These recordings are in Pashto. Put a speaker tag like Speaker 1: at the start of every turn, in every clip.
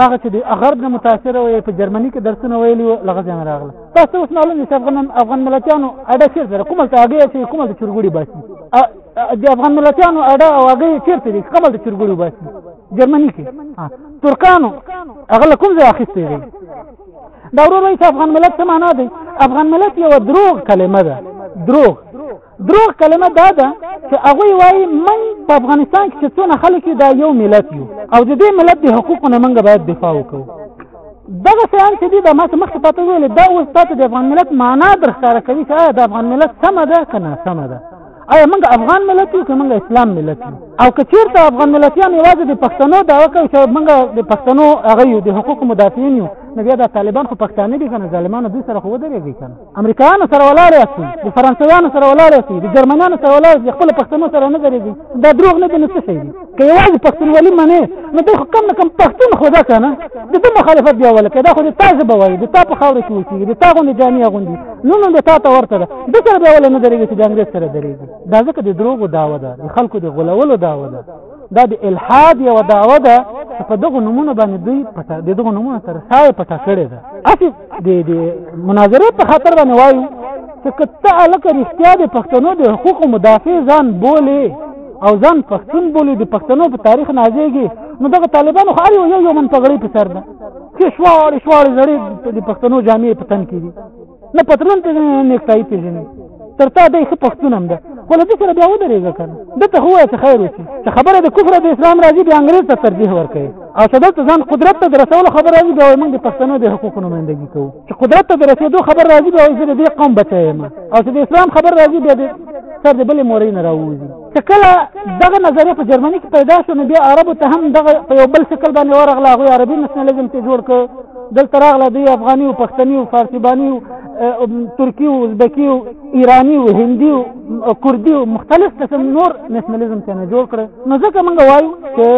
Speaker 1: هغه چې د غرب نه متاثر وي په جرمني کې درسونه ویلي لغه ځان راغله تاسو اوس معلوم دي چې افغان افغان ملتانو اډه چیر سره کومه ته هغه چې کومه د چرګوړي باسي د افغان ملتانو اډه او هغه چیر سره کومه د چرګوړي باسي جرمني کې ترکانو
Speaker 2: هغه کوم ځای اخیسته دي
Speaker 1: دا ورو ورو افغان ملت څه معنا دی افغان ملت یو دروغ کلمه ده دروغ دروغ کلمه دا ده چې هغوی وایي من په افغانستان کې چې څونه خلک دا یو ملت یو او د دې ملت د حقوقو نه موږ باید دفاع وکړو دغه شیان چې دي دا ما ته مخکې پاته ویلې دا اوس تاته د افغان ملت معنا درښکاره کوي چې آیا د افغان ملت سمه ده که ناسمه ده آیا موږ افغان ملت یو که موږ اسلام ملت یو او که چېرته افغان ملتیان یوازې د پښتنو دعوه کوي چې موږ د پښتنو هغه یو د حقوقو مدافعین یو نو بیا د طالبان خو پښتانه دي کنه ظالمانو دوی سره خو ودرېږي کنه امریکایانو سره ولاړ یاستي د فرانسویانو سره ولاړ یاستي د جرمنانو سره ولاړ دي خپل پښتنو سره نه درېږي دا دروغ نه دي نو څه شي دي که یوازې پښتونولي منې نو دوی خو کم نه کم پښتون خو ده کنه د څه مخالفت بیا ولکه دا خو د تا ژبه وایي د تا په خاوره کې وکېږي د تا غوندې جامې اغوندي نو نو د تا ته ورته ده د سره بیا ولې نه درېږي چې د انګرېز سره درېږي دا ځکه د دروغو دعوه ده د خلکو د غولولو دعوه ده دا د الحاد یوه دعوه ده په دغه نمونه باندې دوی پټه د دغه نمونه تر سای پټه کړې ده اسی د د مناظره په خاطر باندې وایو چې کته الکه رښتیا د پښتنو د حقوق مدافع ځان بولي او ځان پښتون بولي د پښتنو په تاریخ نازيږي نو دغه طالبانو خو یو یو من پګړې په سر ده کې شوار شوار زړې د پښتنو جامې په تن کې دي نه پتلون پیژنې نه نیکټای پیژنې تر تا د ښه پښتون هم ده خو له دې سره بیا ودرېږه که نه دته خو وایه چې خیر وشي چې خبره د کفر د اسلام را ځي بیا انګرېز ته ترجیح ورکوي او چې دلته ځان قدرت ته د رسولو خبر را ځي بیا وایي مونږ د پښتنو د حقوقو نمایندګي کوو چې قدرت ته د رسېدو خبر را ځي بیا وایي زه د دې قوم بچی یم او چې د اسلام خبر را ځي بیا د سر د بلې مورې نه را ووځي چې کله دغه نظریه په جرمني کې پیدا شو نو بیا عربو ته هم دغه په یو بل شکل باندې ورغله هغوی عربي نشنلیزم ته جوړ کړ دلته راغله دوی افغاني او پښتني او فارسيباني او ترکی او ازبکی او ایرانی او هندي او کوردي او مختلف قسم نور نېشنلزم څنګه جوړ کړ نو ځکه موږ وایو چې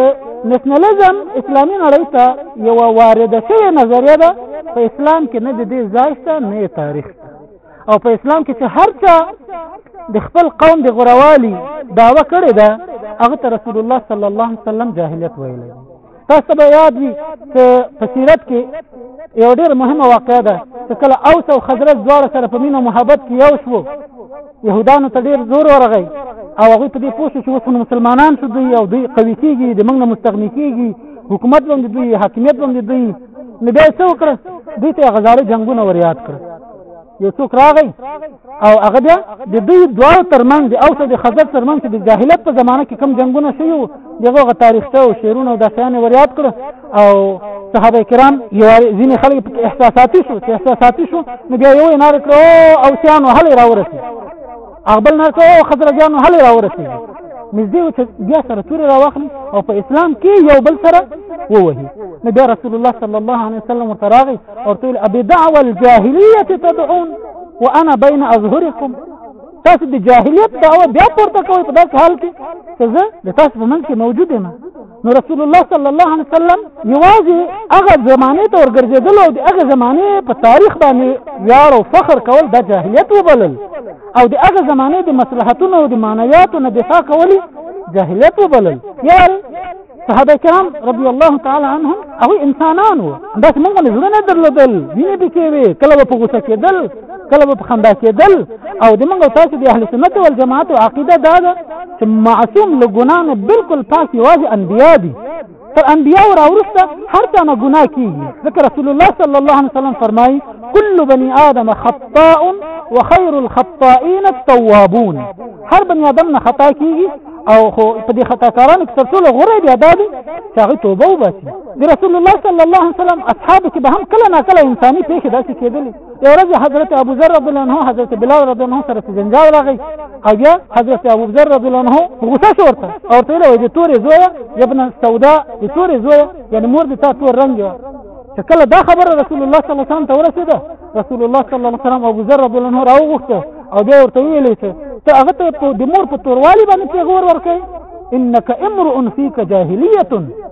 Speaker 1: نېشنلزم اسلامي نړۍ ته یو وارده شوې نظریه ده په اسلام کې نه د دې ځای شته نه تاریخ او په اسلام کې چې هر چا د خپل قوم د غروالي داوا کړې ده هغه ته رسول الله صلی الله علیه وسلم جاهلیت ویلی تاسو به یاد وي چې په سیرت کې یو ډېر مهمه واقع ده چې کله اوس او خضرت دواړه سره په مینه محبت کې یو شو یهودانو ته ډېر زور ورغی او هغوی په دې پوه شو چې اوس مسلمانان شو دوی او دوی قوي کېږي د موږ نه مستغني کېږي حکومت به هم د دوی حاکمیت به هم د دوی نو بیا یې څه وکړه دوی ته یې غزاړه جنګونه ور یاد کړه یو څوک راغی او هغه بیا د دوی دواړو ترمن د اوس د خزر ترمن چې د جاهلیت په زمانه کې کم جنگونه شوي دغه تاریخته او شعرونه او داسیانې وریاد کړه او صحابه کرام یو ځینې خلک په احساساتي شو چې احساساتي شو نو بیا یو نار کړو او سیانو هلې راورسي اقبل نار کړو خزرجانو هلې راورسي نږدې و بیا سره توره را واخلي او په اسلام کې یو بل سره ووهي نو بیا رسول الله صلى الله عليه وسلم ورته راغی او ورته ویل دعوه الجاهليه تدعون وانا بين اظهركم تاسو د جاهلیت دعوه بیا پورته کوئ په داسې حال کې چې زه د تاسو په منځ کې موجود یم نو رسول الله صلی الله علیه وسلم یوازې هغه زمانه ته ورګرځېدل او د هغه زمانه په تاریخ باندې ویاړ او فخر کول د جاهلیت وبلل او د هغه زمانه د مصلحتونو او د معنویاتو نه دفاع کول جاهلیت وبلل یار صحابه کرام رضی الله تعالی عنهم هغه انسانانو بس موږ له ژوند درلودل ویني به کې کله په غوسه کېدل کله په خندا کېدل او د موږ تاسو د اهل سنت او جماعت او عقیده دا ده چې معصوم له ګناه نه بالکل پاک یوازې انبیا دي تر انبیا او راورسته هر چا نه ګناه کیږي ځکه رسول الله صلی الله علیه وسلم فرمایي كل بني آدم خطاء وخير الخطائين التوابون هر بني آدم نه خطا کیږي او خو په دې خطا کارانو کې تر ټولو غوره دی ادا دی چې هغه توبه وباسي د رسول الله صلی الله علیه وسلم اصحابو کې به هم کله ناکله انساني پېښې داسې کېدلې یو ورځ حضرت ابوذر رضی الله عنه حضرت بلال رضی الله عنه سره جنجال راغی او بیا حضرت ابوذر رضی الله عنه غوسه شو ورته او ورته ویل د تورې زویه یا ابن سودا د تورې زویه یعنې مور د تا تور رنګ چې کله دا خبره رسول الله صلی الله علیه وسلم ته ورسېده رسول الله صلی الله علیه وسلم ابوذر رضی الله عنه راوغوښته او بیا ورته ویلی چې ته هغه ته د مور په توروالي باندې پیغور ورکوي انك امرؤ فيك جاهليه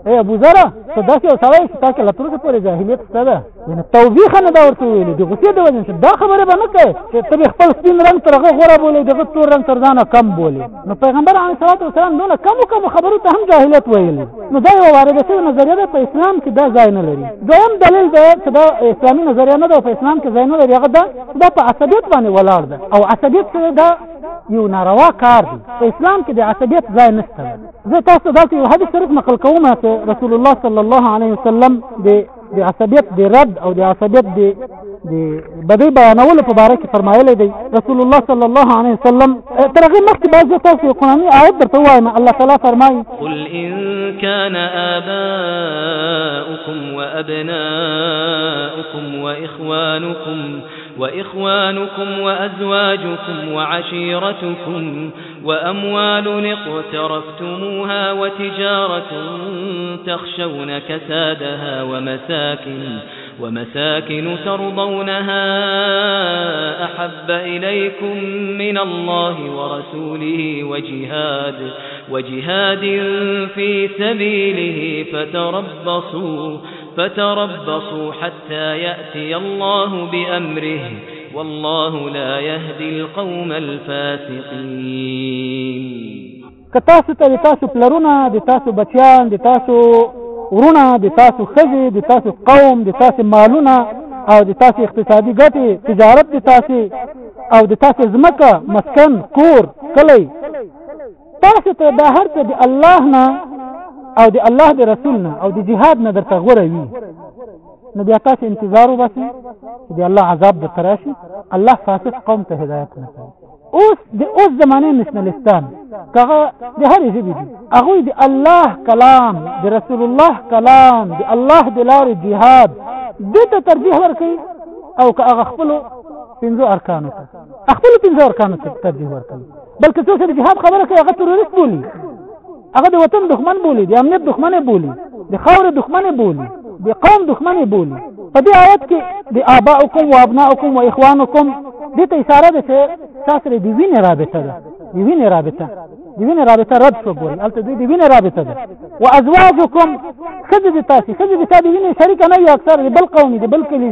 Speaker 1: اي ابو ذره صدق او سوي تا کې لتر څه پر جاهلیت ستاده یعنی توبېخه نه دا ورته ویل دي غوسه د وجه دا خبره به نه کوي چې ته خپل سپین رنگ ترغه غوړه بولې دغه تور رنگ تر ځانه کم بولې نو پیغمبر علیه الصلاه والسلام نو کم کم خبرو ته هم جاهلیت ویل نو دا یو وارده شوی نظریه ده په اسلام کې دا ځای نه لري دویم دلیل ده چې دا اسلامي نظریه نه ده په اسلام کې ځای نه لري هغه ده دا په عصبیت باندې ولاړ ده او عصبیت دا یو ناروا کار دی په اسلام کې د عصبیت ځای نشته زي تاسو دلته یو حدیث شریف نقل کوم چې رسول الله صلی الله علیه وسلم د د عصبیت د رد او د عصبیت د د بدی بیانولو په باره کې فرمایلی دی رسول الله صلی الله علیه وسلم اه، تر هغه مخکې باید زه تاسو یو قرآني آیت درته ووایم الله تعالی فرمایي
Speaker 3: قل ان كان آباؤكم وأبناؤكم وإخوانكم وإخوانكم وأزواجكم وعشيرتكم وأموال اقترفتموها وتجارة تخشون كسادها ومساكن ومساكن ترضونها أحب إليكم من الله ورسوله وجهاد وجهاد في سبيله فتربصوا فتربصوا حتى يأتي الله بأمره والله لا يهدي القوم الفاسقين
Speaker 1: كتاسو تاسو ته د تاسو پلرونه د تاسو خزي د تاسو تاسو قوم د تاسو او د تاسو اقتصادي ګټې تجارت د تاسو او د تاسو مسكن كور کور کلی تاسو ته دا هر الله نه او د الله د رسول نه او د جهاد نه درته غوره وي نو بیا تاسو انتظار وباسئ چې د الله عذاب درته راشي الله فاسد قوم ته هدایت نه کوي اوس د اوس زمانه نشنلستان هغه د هرې ژبې دي هغوی د الله کلام د رسول الله کلام د الله د لارې جهاد دې ته ترجیح ورکوي او که هغه خپلو پنځو ارکانو ته خپلو پنځو ارکانو ته ترجیح ورکوي بلکې څوک د جهاد خبره کوي هغه تروریست بولي هغه د وطن دښمن بولی د امنیت دښمن بولی د خاور دښمن بولی د قوم دښمن بولی په دې آیت کې د آباؤکم و ابناؤکم و اخوانکم دې ته اشاره ده چې تاسو لري د وینې رابطه ده د وینې رابطه د وینې رابطه رد شو بولی البته د وینې رابطه ده و ازواجکم خځې د تاسو خځې د تاسو د وینې شریک نه یو اکثر د بل قومي د بل کلی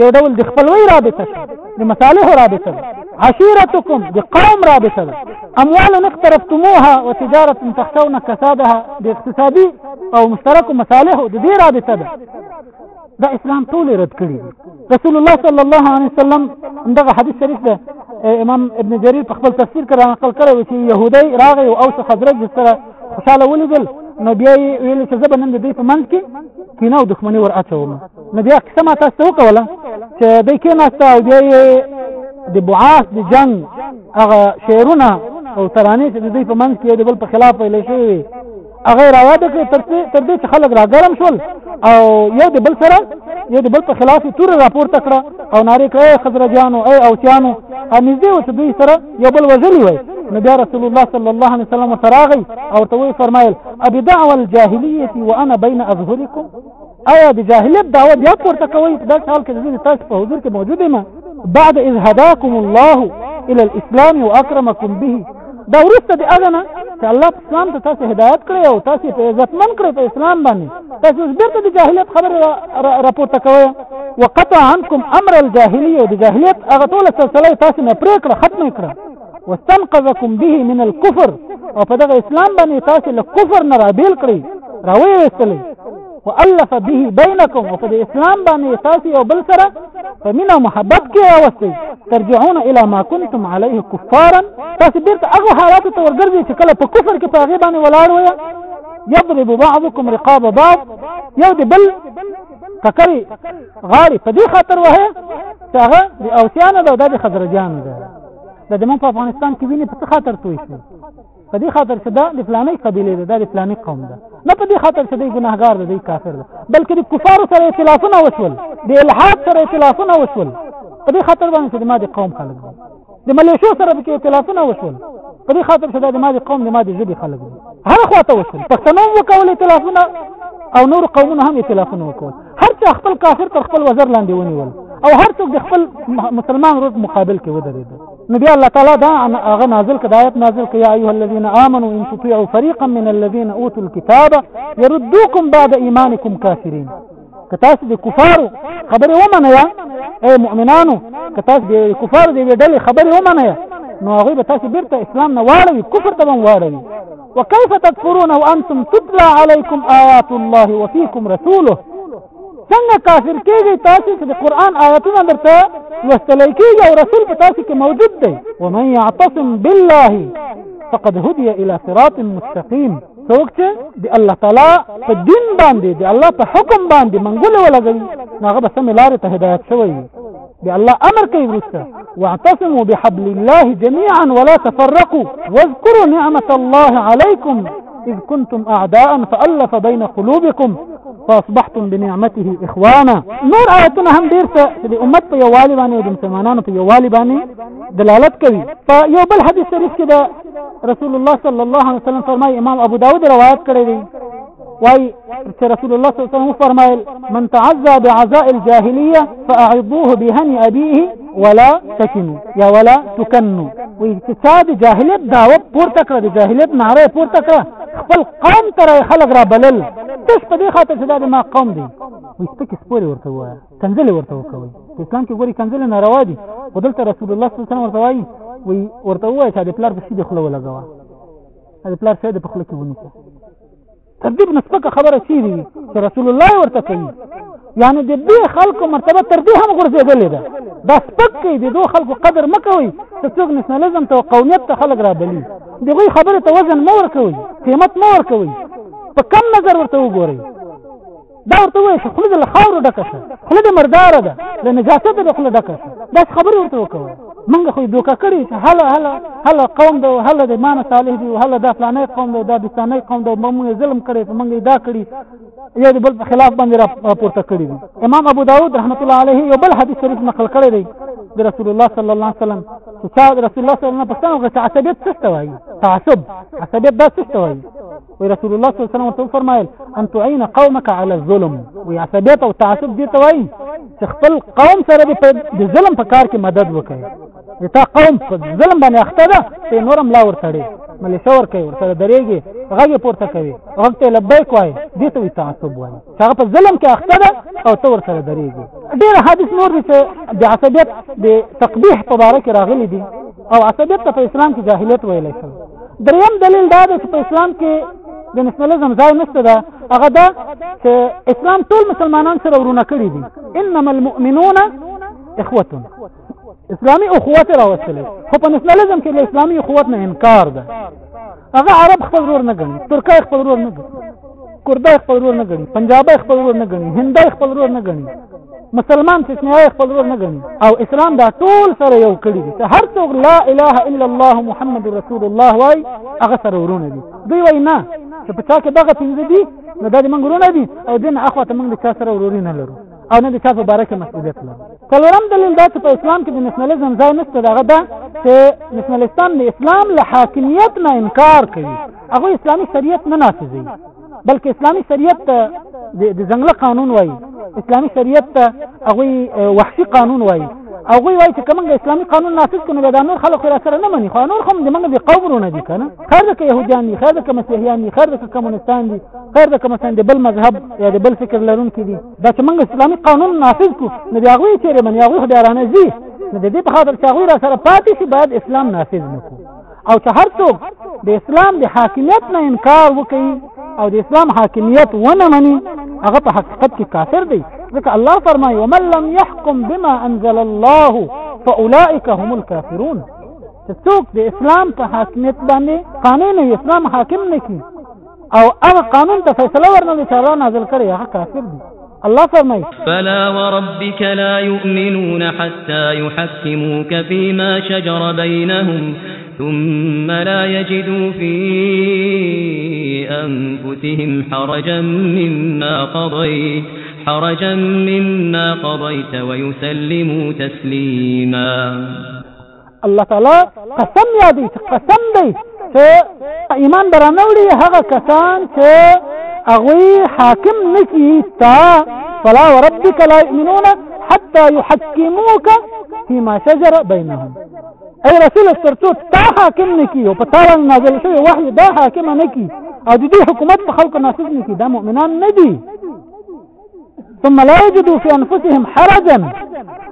Speaker 1: یو ډول د خپلوي رابطه ده د مصالحو رابطه ده عشيرتكم بقوم رابطة أموال اقترفتموها وتجارة تخشون كسادها باقتصادي أو مشترك مصالحه دي, دي رابطة ده دا اسلام ټول رد کړی رسول الله صلی الله علیه وسلم دغه حدیث شریف ده امام ابن جرير په خپل تفسیر کړه نقل کړی چې يهودي راغی او اوس حضرت سره خوشاله ولیدل نو بیا یې ویل چې زه به نن د دوی په منځ کې کینه او دښمني ور اچوم نو بیا قسمه تاسو وکوله چې دوی کیناسته او بیا یې د بعاث د جنگ هغه شعرونه او ترانې چې دوی په منځ کې د بل په خلاف ویل شوی هغه راواده کړ تر دې چې خلک راګرم شول او یو د بل سره یو د بل په خلاف تور راپورته کړه او نارې کړه خزرجانو ای اوسیانو او نږدې و چې دوی سره یو بل وزلی وای نو بیا رسول الله صلی الله علیه وسلم تراغی او ته فرمایل ابي دعوه الجاهليه وانا بين اظهركم آیا د جاهلیت دعوه بیا پورته کوي په داسې حال کې چې تاسو په حضور کې موجود یم بعد اذ هداكم الله الى الاسلام واكرمكم به دا ورسته دی اغنه چې الله اسلام ته تاسو هدایت کړی او تاسو په عزتمن کړی په اسلام باندې تاسو اوس بیرته د جاهلیت خبره راپورته کوئ وقطع عنكم امر الجاهلیه د جاهلیت هغه ټوله سلسله تاسو نه پرې کړه ختم کړه واستنقذكم به من الكفر او په دغه اسلام باندې تاسو له کفر نه رابیل کړی راوي وستلې والف به بينكم وقد اسلام باندې تاسو یو بل سره په مینا محبت کې راوستي ترجعون الى ما كنتم عليه كفارا تاسو بیرته هغه حالات ته ورګرځي چې کله په کفر کې په هغه باندې ولاړ وي يضرب بعضكم رقاب بعض یو دی بل
Speaker 2: ککري غاری په دې خاطر وه هغه
Speaker 1: د اوسیانو ده د خضرجانو ده د زمون په افغانستان کې ویني په څه خاطر توی شو په دې خاطر چې دا د فلاني قبيله ده د فلاني قوم ده نه په دې خاطر چې دی ګناهګار دی کافر ده بلکې د کفارو سره اختلافونه وشول د الحاد سره اختلافونه وشول په دې خاطر باندې چې ما د قوم خلک دي د ملیشو سره به اختلافونه وشول په دې خاطر چې د ما د قوم د ما د ژبې خلک دي هر خواته وشول پښتنو وکول اختلافونه او نور قومونه هم اختلافونه وکول هر چا خپل کافر تر خپل وزر لاندې ونیول او هر څوک د خپل مسلمان ورو مقابل کې ودرېد نو بیا الله تعالی دا هغه نازل کړه آیت نازل کړه یا ایه الذین آمنوا ان تطيعوا فريقا من الذين اوتوا الكتاب يردوكم بعد ايمانكم كافرين که دي د کفارو خبرې ومنئ اے مؤمنانو که دي د دي د ډلې خبرې ومنئ نو هغه به تاسو بیرته اسلام نه واړوي کفر ته وكيف تكفرون وانتم تتلى عليكم آيات الله وفيكم رسوله څنګه کافر کېږي تاسو چې د قران آیاتونه درته لوستلای کېږي او رسول په تاسو کې موجود دی ومن يعتصم بالله فقد هدي الى صراط مستقيم څوک چې د الله تعالی په دین باندې دی الله په حکم باندې منګول ولګي هغه به سم لارې ته هدایت شوی دی الله امر کوي ورسته واعتصموا بحبل الله جميعا ولا تفرقوا واذكروا نعمة الله عليكم إذ كنتم أعداء فألف بين قلوبكم فاصبحتم بنعمته اخوانا نور آیتونه هم ډیر څه د امت په یووالي باندې او د مسلمانانو په یووالي باندې دلالت کوي په یو بل حدیث شریف کې د رسول الله صلی الله علیه وسلم فرمایي امام ابو داود روایت کړی دی وای چې رسول الله صلی الله علیه وسلم فرمایل من تعزى بعزاء الجاهليه فاعظوه بهن ابيه ولا تكنوا یا ولا تكنوا وای چې دا جاهلیت دعوت پورته کړ د جاهلیت ناره پورته کړ خپل قوم ته خلک را بلل تش په دې خاطر چې دا د ما قوم دی وي سپکې سپورې ورته ووایه کنځلې ورته وکوئ په اسلام کې ګورې کنځلې ناروا دي خو دلته رسول الله صلی الله علیه وسلم ورته وایي وي ورته ووایه چې د پلار پسې د خوله ولګوه د پلار شی د په خوله کې ونیسه تدبیر نه سپکه خبره چیرې وي چې رسول الله ورته کوي یعنی د دې خلکو مرتبه تر دې هم ګرځېدلې ده دا سپک دی دو خلکو قدر مکوي چې څوک نشنلزم ته قومیت ته خلک را بلی دغه خبره ته وزن مو ورکوي قیمت مو ورکوي په کم نظر ورته وګورئ دا ورته وایي چې خوله د خاورو ډکه شه خوله د مرداره ده له نجاست د خوله ډکه شه داس خبرې ورته وکوئ مونږ خو دوکه کړی چې هله هله هله قوم دی هله د مانه صالح دی هله دا فلانه قوم دی دا بستانه قوم دی مونږ ظلم کړی چې مونږ دا کړی یو د بل په خلاف باندې راپورته کړی دی امام ابو داود رحمت الله علیه یو بل حدیث شریف نقل کړی دی د رسول الله صلی الله علیه وسلم چې رسول الله صلی الله علیه وسلم په څنګه عصبیت څه ته وایي تعصب عصبیت دا څه ته وایي وی رسول الله صلی الله علیه وسلم فرمایل ان تعين قومك على الظلم وی عصبیت او تعصب دي ته وای چې خپل قوم سره د ظلم په کار کې مدد وکړي تا قوم په ظلم باندې اخته ده ته نورم لا ورتړي ملي شور کوي ورسره درېږي هغه پورته کوي هغه ته لبیک وای دي ته تعصب وای هغه په ظلم کې اخته ده او ته ورسره درېږي ډیر حادث نور دي د عصبیت د تقبیح په اړه کې راغلي دي او عصبیت په اسلام کې جاهلیت ویل شي دریم دلیل دا دی چې په اسلام کې د نشنلزم ځای نشته ده هغه ده چې اسلام ټول مسلمانان سره ورونه کړي دي انما المؤمنون اخوه
Speaker 2: اسلامي اخوت راوستلې
Speaker 1: خو په نشنلزم کې د اسلامي اخوت نه انکار ده
Speaker 2: هغه عرب خپل
Speaker 1: ورور نه ګڼي ترکای خپل ورور نه ګڼي کوردا خپل ورور نه ګڼي پنجاب خپل ورور نه ګڼي هندای خپل ورور نه ګڼي مسلمان تسنیه خپل ورور نه غني او اسلام دا ټول سره یو کړی دي هر څوک لا اله الا الله محمد رسول الله وای هغه سره ورونه دي دوی وای نه چې په چا کې دغه پنځه دي نو دا د موږ ورونه دي او دین اخوا ته موږ د چا سره وروري نه لرو او نه د چا په باره کې مسؤلیت لرو څلورم دلیل دا چې په اسلام کې د نشنالیزم ځای نشته دغه ده چې نشنالیستان د اسلام له حاکمیت نه انکار کوي هغوی اسلامي شریعت نه نافظوي بلکې اسلامی شریعت د ځنګله قانون وایي اسلامی شریعت هغه وحشي قانون وایي هغه وایي چې کومه اسلامي قانون نافذ کړي دا نور خلک را سره نه مني خو نور هم د موږ د قومونه دي کنه خیر د يهوديان دي خیر د مسیحيان دي خیر د کمونستان دي خیر د مثلا د بل مذهب یا د بل فکر لرونکي دي دا چې موږ اسلامي قانون نافذ کړو نو هغه یې چیرې مني هغه خدای رانه زی نو د دې په خاطر چې هغه را سره پاتې شي باید اسلام نافذ نکړو او چې هر څوک د اسلام د حاکمیت نه انکار وکړي او د اسلام حاکمیت ونه مني هغه په حقیقت کې کافر دی ځکه الله فرمایي ومن لم يحكم بما انزل الله فاولئك هم الكافرون څوک د اسلام په حاکمیت باندې قانون اسلام حاکم نه کی او هغه قانون ته فیصله ورنه چې الله نازل کړی هغه کافر دی الله
Speaker 3: فرمای فلا وربك لا يؤمنون حتى يحكموك فيما شجر بينهم ثم لا يجدوا في أنفسهم حرجا مما قضيت حرجا مما قضيت ويسلموا تسليما
Speaker 1: الله تعالى قسم يا بيت قسم بيت ايمان ایمان هغا كسان کسان اغوي حاكم حاکم تا فلا وربك لا يؤمنون حتى يحكموك فيما شجر بينهم اي رسول ترڅو تا حاکم نکی او په تا باندې نازل شوی وحی دا حاکم نکی او د دې حکومت په خلکو نافذ نکی دا مؤمنان نه دي ثم لا يجدوا في انفسهم حرجا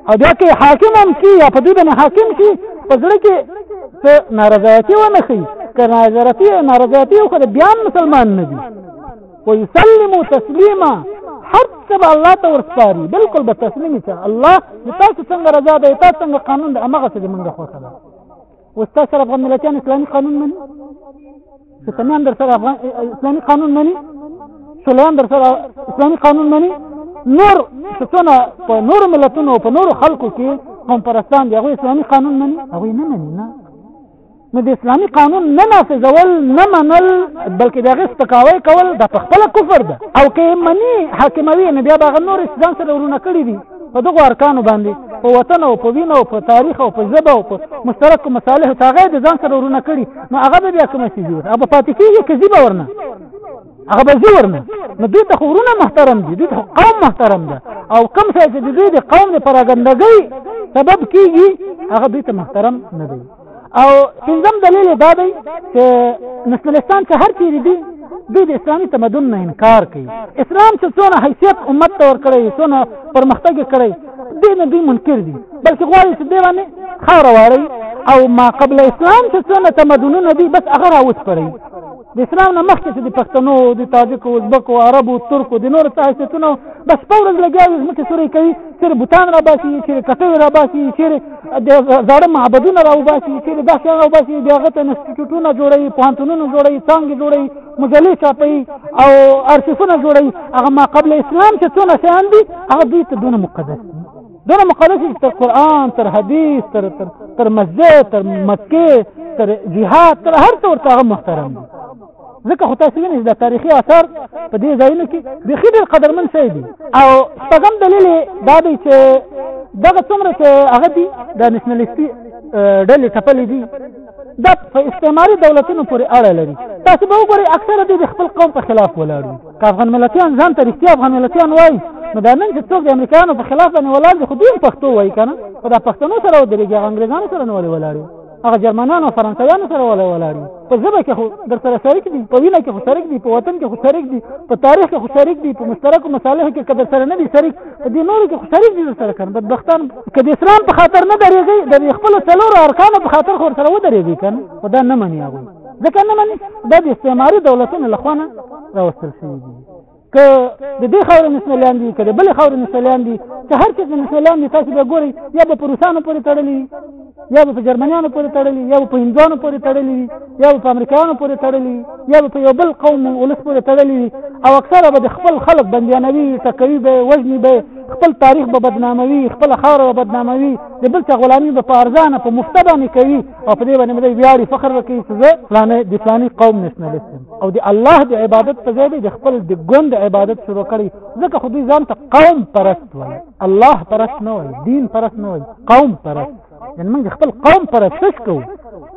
Speaker 1: او دا کې حاکم هم کی او په دې باندې حاکم کی په ځړه کې څه نارضایتي و نه خي که نارضایتي نارضایتي خو بیا مسلمان نه دي ويسلموا تسليما هر څه به الله ته ورسپاري بلکل به تصمیم چې الله د تاسو څنګه رضا ده تاسو څنګه قانون ده هغه څه موږ خوښه ده وستا سره افغان ملتیان اسلامي قانون مني سمیان در سره افغان اسلامي قانون مني شولیان در سره اسلامي قانون مني نور څونه په نور ملتونو په نور خلکو کې قوم پرستان دي هغه اسلامي قانون مني هغه نه مني نه نو د اسلامي قانون نه نافذول نه منل بلکې د هغې سپکاوی کول دا په خپله کفر ده او که یې مني حاکموي نو بیا به هغه نور ځان سره ورونه کړي دي په دغو ارکانو باندې په وطن او په وینه او په تاریخ او په ژبه او په مشترکو مصالحو ته هغه د ځان سره ورونه کړي نو هغه به بیا کومه شي جوړ هغه به پاتې کېږي که ځي به ورنه هغه به ځي ورنه نو دوی ته ورونه محترم دي دوی ته قوم محترم ده او کم ځای چې د دوی د قوم د پراګندګۍ سبب کېږي هغه دوی ته محترم نه دی او پنځم دلیل دا دی چې نسلستان چې هر چیرې دي دوی د اسلامي تمدن نه انکار کوي اسلام چې څونه حیثیت امت ته ورکړی څونه پرمختګ کړی دې نه دوی منکر دي بلکې غواړي چې دې باندې خاوره واړوي او ما قبل اسلام چې څونه تمدنونه دي بس هغه راوسپړي د اسلام نه مخکې چې د پښتنو د تاجکو ازبکو عربو ترکو د نورو تاسیسونو بس په ورځ لګیاوي ځمکې سورې کوي چېرې بوتان را باسي چېرې کټوې را باسي چېرې د زاړه معبدونه را وباسي چېرې داسې هغه وباسي د هغه ته انسټیټیوټونه جوړوي پوهنتونونه جوړوي څانګې جوړوي مجلې چاپوي او ارشیفونه جوړوي هغه ما قبل اسلام چې څونه شیان دي هغه دوی ته دونه مقدس دي دونه مقدس تر قران تر حدیث تر تر تر مسجد تر مکه تر جهاد تر هر تور ته محترم دي ځکه خو تاسو وینئ د تاریخي اثر په دې ځایونو کې بیخي ډېر قدرمن شی دي او شپږم دلیل یې دا دی چې دغه څومره چې هغه دي د نېشنلستي ډلې تپلې دي دا په استعماري دولتونو پورې اړه لري تاسو به وګورئ اکثره دوی د خپل قوم په خلاف ولاړ وي که افغان ملتیان ځان ته رښتیا افغان ملتیان وایي نو دا نن چې څوک د امریکایانو په خلاف باندې ولاړ دي خو دوی هم پښتو وایي که نه خو دا پښتنو سره ودرېږي هغه انګرېزانو سره نه ولې ولاړ هغه جرمنان او فرانسویانو سره ولا ولاړي په ژبه کې خو در سره شریک دي په وینه کې خو شریک دي په وطن کې خو شریک دي په تاریخ کې خو شریک دي په مشترکو مصالحو کې کدر سره نه دي شریک په دې نورو کې خو شریک دي در سره کنه بدبختان که د اسلام په خاطر نه درېږي د خپل څلورو ارکانو په خاطر خو سره ودرېږي کنه خو دا نه مني هغوی ځکه نه مني دا د استعماري دولتونو لخوا نه راوستل شوي دي که د دې خاورې مسلمان دي که د بلې خاورې مسلمان دي که هر څه مسلمان دي تاسو به ګورئ یا به په روسانو پورې تړلي یا به په جرمنیانو پورې تړلي یا به په هندوانو پورې تړلي یا به په امریکایانو پورې تړلي یا به په یو بل قوم ولس پورې تړلي او اکثره به د خپل خلک بندیانوي ټکوي به وژني به خپل تاریخ به بدناموي خپل خاور به بدناموي د بل څه غلامي به په ارزانه په مفته باندې کوي او په دې باندې به ویاړي فخر وکړي چې زه فلانه د فلاني قوم نشنلیست او د الله د عبادت په ځای د خپل د ګوند عبادت شروع کړي ځکه خو دوی ځان ته قوم پرست وایي الله پرست نه وایي دین پرست نه وایي قوم پرست یعنې موږ خپل قوم پرستش کوو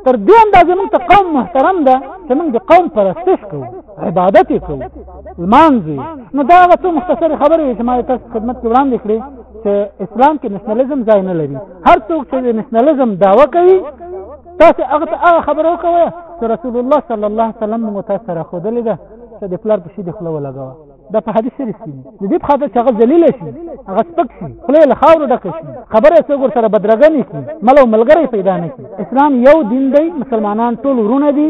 Speaker 1: تر دې اندازې موږ ته قوم محترم ده چې موږ د قوم پرستش کوو عبادت یې کوو لمانځ نو دا هغه څو مختصرې خبرې چې ما تاسو خدمت کې وړاندې کړې چې اسلام کې نشنلزم ځای نه لري هر څوک چې نشنلزم داوا کوي تاسو هغه ته هغه خبره وکړه چې رسول الله صلی الله علیه وسلم متاثر خوده لیدا چې د پلار په شی د خلو لګاوه دا په حدیث شریف کې د دې په خاطر چې هغه ذلیل شي هغه سپک شي خله له خاورو ډک شي خبره څه ګور سره بدرګنې شي ملو ملګری پیدا نه شي اسلام یو دین دی مسلمانان ټول ورونه دي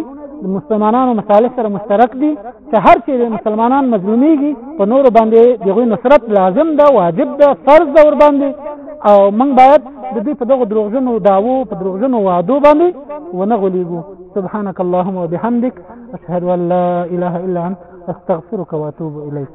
Speaker 1: مسلمانانو مصالح سره مشترک دي چې هر چې مسلمانان مظلومیږي په نور باندې دغه نصرت لازم ده واجب ده فرض ده ور باندې او موږ باید د دې په دغه دروغجنو داوو په دروغجنو وعدو باندې ونغلیږو سبحانك اللهم وبحمدك اشهد ان لا اله الا انت أستغفرك وأتوب إليك